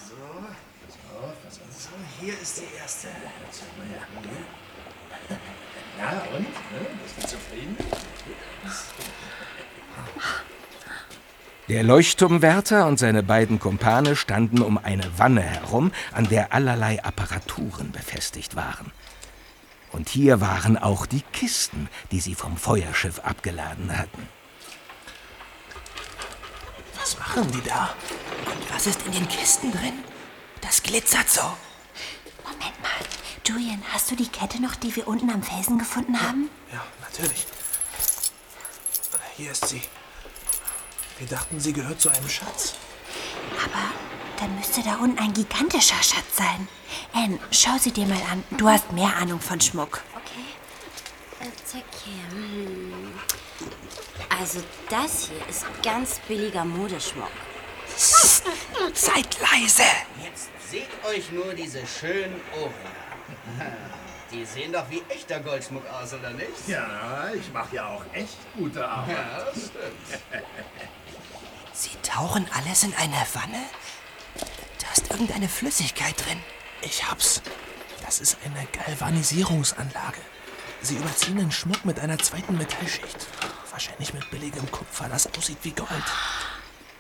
So, so, hier ist die erste. Zeig mal her. Na und? Ne? Bist du zufrieden? Der Leuchtturmwärter und seine beiden Kumpane standen um eine Wanne herum, an der allerlei Apparaturen befestigt waren. Und hier waren auch die Kisten, die sie vom Feuerschiff abgeladen hatten. Was machen die da? Und was ist in den Kisten drin? Das glitzert so. Moment. Julian, hast du die Kette noch, die wir unten am Felsen gefunden haben? Ja, natürlich. Hier ist sie. Wir dachten, sie gehört zu einem Schatz. Aber dann müsste da unten ein gigantischer Schatz sein. Anne, schau sie dir mal an. Du hast mehr Ahnung von Schmuck. Okay. Äh, zeig her. Hm. Also das hier ist ganz billiger Modeschmuck. Psst, seid leise. Jetzt seht euch nur diese schönen Ohrringe. Die sehen doch wie echter Goldschmuck aus, oder nicht? Ja, ich mache ja auch echt gute Arbeit. Ja, das stimmt. Sie tauchen alles in eine Wanne? Da ist irgendeine Flüssigkeit drin. Ich hab's. Das ist eine Galvanisierungsanlage. Sie überziehen den Schmuck mit einer zweiten Metallschicht. Wahrscheinlich mit billigem Kupfer, das aussieht wie Gold.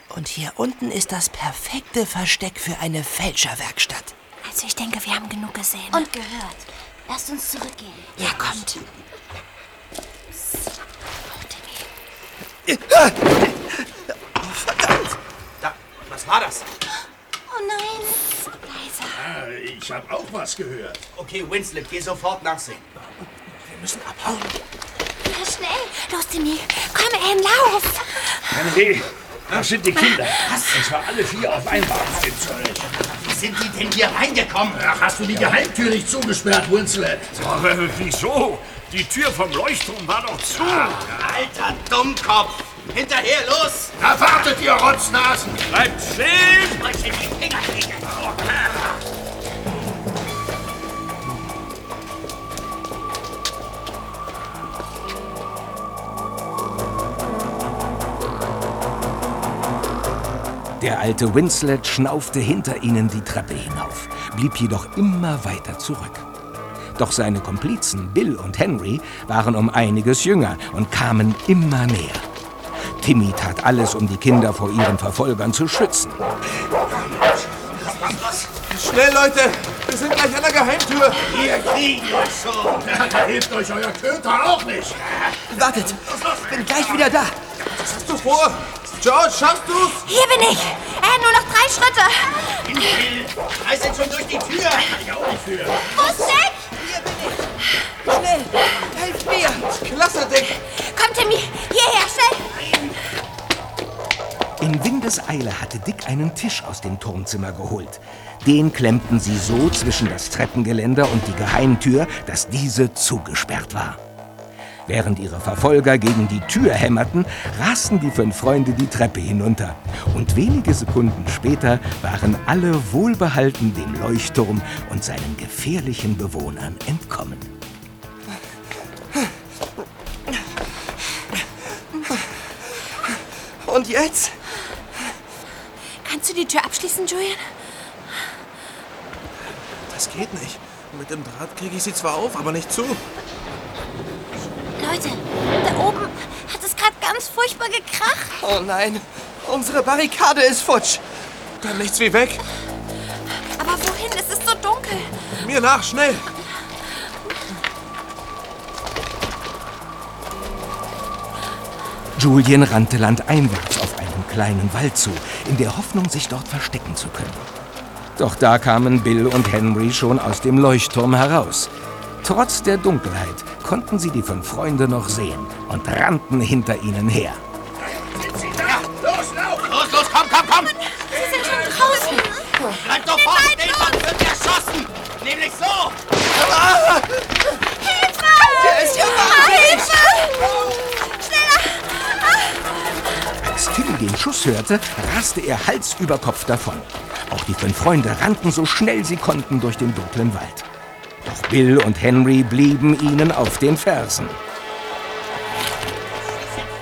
Und hier unten ist das perfekte Versteck für eine Fälscherwerkstatt. Also ich denke, wir haben genug gesehen. Und gehört. Lasst uns zurückgehen. ja, kommt. Da, was war das? Oh nein. Leiser. Ja, ich habe auch was gehört. Okay, Winslet, geh sofort nachsehen. Wir müssen abhauen. Na schnell. Los, Timmy. Komm, Anne, lauf. Henry, das sind die Kinder. Und zwar alle vier auf einmal. Natürlich. Wie sind die denn hier reingekommen? Ach, hast du die Geheimtür nicht zugesperrt, Winslet? Aber wieso? Die Tür vom Leuchtturm war doch zu. Alter Dummkopf! Hinterher, los! Da wartet ihr Rotznasen! Bleibt stehen! Euch in die Finger kriegen! Der alte Winslet schnaufte hinter ihnen die Treppe hinauf, blieb jedoch immer weiter zurück. Doch seine Komplizen Bill und Henry waren um einiges jünger und kamen immer näher. Timmy tat alles, um die Kinder vor ihren Verfolgern zu schützen. Schnell, Leute! Wir sind gleich an der Geheimtür! Wir kriegen euch schon! Da hilft euch euer Köter auch nicht! Wartet, bin gleich wieder da. Was hast du vor? George, schaffst du's? Hier bin ich. Anne, nur noch drei Schritte. Reiß jetzt schon durch die Tür! Ich auch nicht für. Wo ist Dick? Schnell! Helft mir! Klasse, Dick! Komm, Timmy, hierher, schnell! In Windeseile hatte Dick einen Tisch aus dem Turmzimmer geholt. Den klemmten sie so zwischen das Treppengeländer und die Geheimtür, dass diese zugesperrt war. Während ihre Verfolger gegen die Tür hämmerten, rasten die fünf Freunde die Treppe hinunter. Und wenige Sekunden später waren alle wohlbehalten dem Leuchtturm und seinen gefährlichen Bewohnern entkommen. Und jetzt? Kannst du die Tür abschließen, Julian? Das geht nicht. Mit dem Draht kriege ich sie zwar auf, aber nicht zu. Leute, da oben hat es gerade ganz furchtbar gekracht. Oh nein, unsere Barrikade ist futsch. Dann nichts wie weg. Aber wohin? Es ist so dunkel. Mir nach, schnell! Julien rannte landeinwärts auf einen kleinen Wald zu, in der Hoffnung, sich dort verstecken zu können. Doch da kamen Bill und Henry schon aus dem Leuchtturm heraus. Trotz der Dunkelheit konnten sie die fünf Freunde noch sehen und rannten hinter ihnen her. Los, los, komm, komm, komm! Sie sind schon draußen. Bleib doch vorne stehen, sonst wird erschossen! Nämlich so! Der ist ja wahnsinnig! Als Timmy den Schuss hörte, raste er Hals über Kopf davon. Auch die fünf Freunde rannten so schnell sie konnten durch den dunklen Wald. Doch Bill und Henry blieben ihnen auf den Fersen.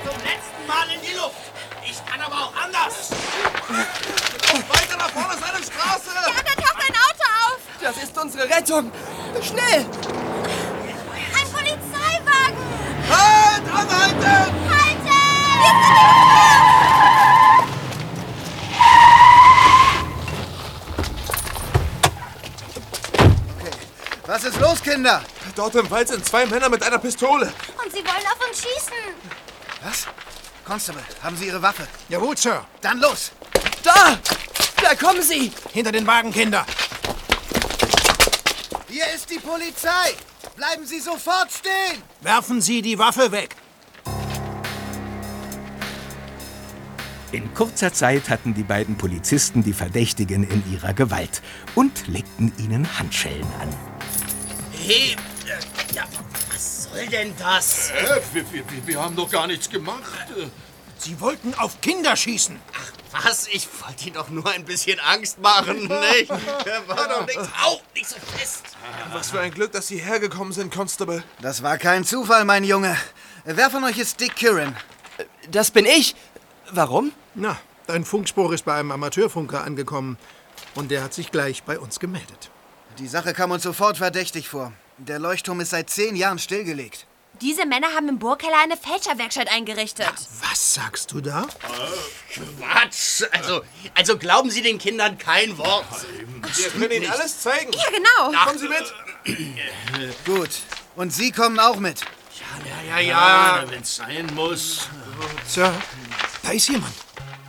Zum letzten Mal in die Luft! Ich kann aber auch anders! Weiter nach vorne ist eine Straße! Da taucht ein Auto auf. Das ist unsere Rettung! Schnell! Ein Polizeiwagen. Halt! Anhalten! Halten! Was ist los, Kinder? Dort im Wald sind zwei Männer mit einer Pistole. Und sie wollen auf uns schießen. Was? Constable, haben Sie Ihre Waffe? Jawohl, Sir. Dann los! Da! Da kommen sie! Hinter den Wagen, Kinder. Hier ist die Polizei! Bleiben Sie sofort stehen! Werfen Sie die Waffe weg. In kurzer Zeit hatten die beiden Polizisten die Verdächtigen in ihrer Gewalt und legten ihnen Handschellen an. Hey, äh, ja, was soll denn das? Äh, wir, wir, wir haben doch gar nichts gemacht. Sie wollten auf Kinder schießen. Was? Ich wollte Ihnen doch nur ein bisschen Angst machen, nicht? War doch nichts. Au, nicht so fest. Was für ein Glück, dass Sie hergekommen sind, Constable. Das war kein Zufall, mein Junge. Wer von euch ist Dick Curran? Das bin ich. Warum? Na, dein Funkspruch ist bei einem Amateurfunker angekommen. Und der hat sich gleich bei uns gemeldet. Die Sache kam uns sofort verdächtig vor. Der Leuchtturm ist seit zehn Jahren stillgelegt. Diese Männer haben im Burgkeller eine Fälscherwerkstatt eingerichtet. Was sagst du da? Quatsch. Also, also glauben Sie den Kindern kein Wort. Wir können Ihnen alles zeigen. Ja, genau. Kommen Sie mit. Gut. Und Sie kommen auch mit. Ja, ja, ja. wenn es sein muss. Sir, da ist jemand.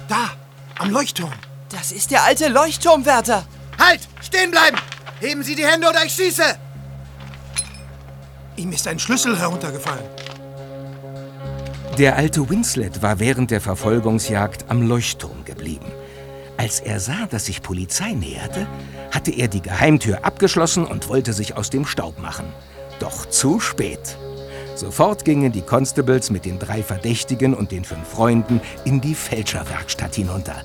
Da, am Leuchtturm. Das ist der alte Leuchtturmwärter. Halt! Stehen bleiben! Heben Sie die Hände oder ich schieße! Ihm ist ein Schlüssel heruntergefallen. Der alte Winslet war während der Verfolgungsjagd am Leuchtturm geblieben. Als er sah, dass sich Polizei näherte, hatte er die Geheimtür abgeschlossen und wollte sich aus dem Staub machen. Doch zu spät. Sofort gingen die Constables mit den drei Verdächtigen und den fünf Freunden in die Fälscherwerkstatt hinunter.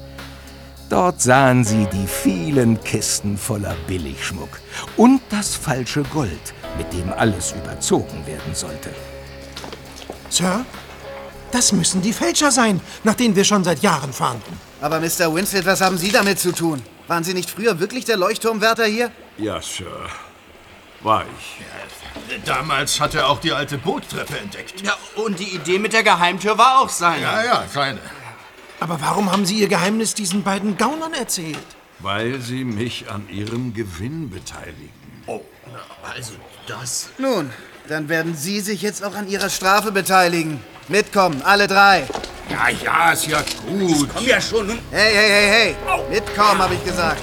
Dort sahen sie die vielen Kisten voller Billigschmuck und das falsche Gold, mit dem alles überzogen werden sollte. Sir, das müssen die Fälscher sein, nach denen wir schon seit Jahren fahnden. Aber Mr. Winslet, was haben Sie damit zu tun? Waren Sie nicht früher wirklich der Leuchtturmwärter hier? Ja, Sir. War ich. Damals hat er auch die alte Boottreppe entdeckt. Ja, und die Idee mit der Geheimtür war auch seine. Ja, ja, seine. Aber warum haben Sie Ihr Geheimnis diesen beiden Gaunern erzählt? Weil sie mich an ihrem Gewinn beteiligen. Oh, also das. Nun, dann werden Sie sich jetzt auch an Ihrer Strafe beteiligen. Mitkommen, alle drei. Ja, ja, ist ja gut. Komm ja schon. Nun. Hey, hey, hey, hey. Mitkommen, habe ich gesagt.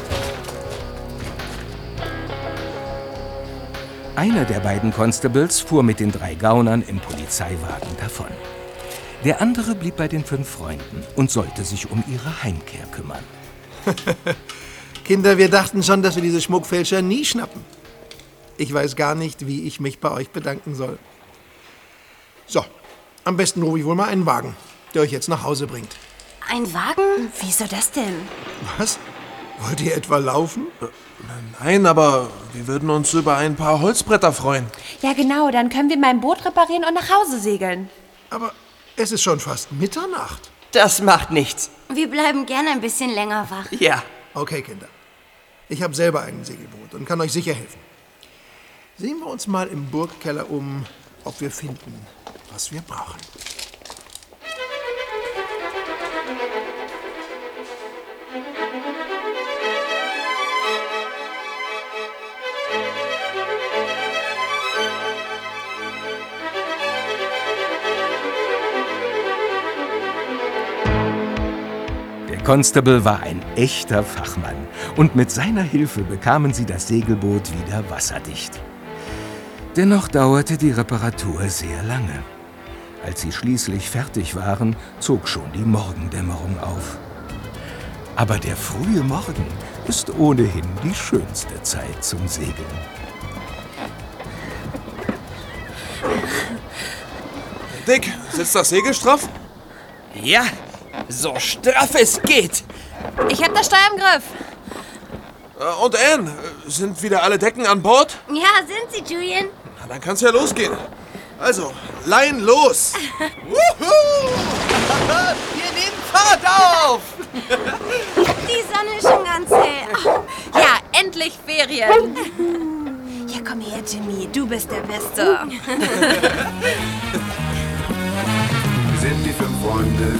Einer der beiden Constables fuhr mit den drei Gaunern im Polizeiwagen davon. Der andere blieb bei den fünf Freunden und sollte sich um ihre Heimkehr kümmern. Kinder, wir dachten schon, dass wir diese Schmuckfälscher nie schnappen. Ich weiß gar nicht, wie ich mich bei euch bedanken soll. So, am besten rufe ich wohl mal einen Wagen, der euch jetzt nach Hause bringt. Ein Wagen? Wieso das denn? Was? Wollt ihr etwa laufen? Nein, aber wir würden uns über ein paar Holzbretter freuen. Ja, genau, dann können wir mein Boot reparieren und nach Hause segeln. Aber es ist schon fast Mitternacht. Das macht nichts. Wir bleiben gerne ein bisschen länger wach. Ja. Okay, Kinder. Ich habe selber ein Segelboot und kann euch sicher helfen. Sehen wir uns mal im Burgkeller um, ob wir finden, was wir brauchen. Constable war ein echter Fachmann und mit seiner Hilfe bekamen sie das Segelboot wieder wasserdicht. Dennoch dauerte die Reparatur sehr lange. Als sie schließlich fertig waren, zog schon die Morgendämmerung auf. Aber der frühe Morgen ist ohnehin die schönste Zeit zum Segeln. Dick, sitzt das Segel straff? Ja, so straff es geht. Ich hab das Steuer im Griff. Äh, Und Anne, sind wieder alle Decken an Bord? Ja, sind sie, Julian? Na, dann kann's ja losgehen. Also, Lein los! Wuhu! Wir nehmen Fahrt auf! Die Sonne ist schon ganz hell. Ja, endlich Ferien. Ja, komm her, Jimmy, du bist der Beste. Wir sind die fünf Freunde,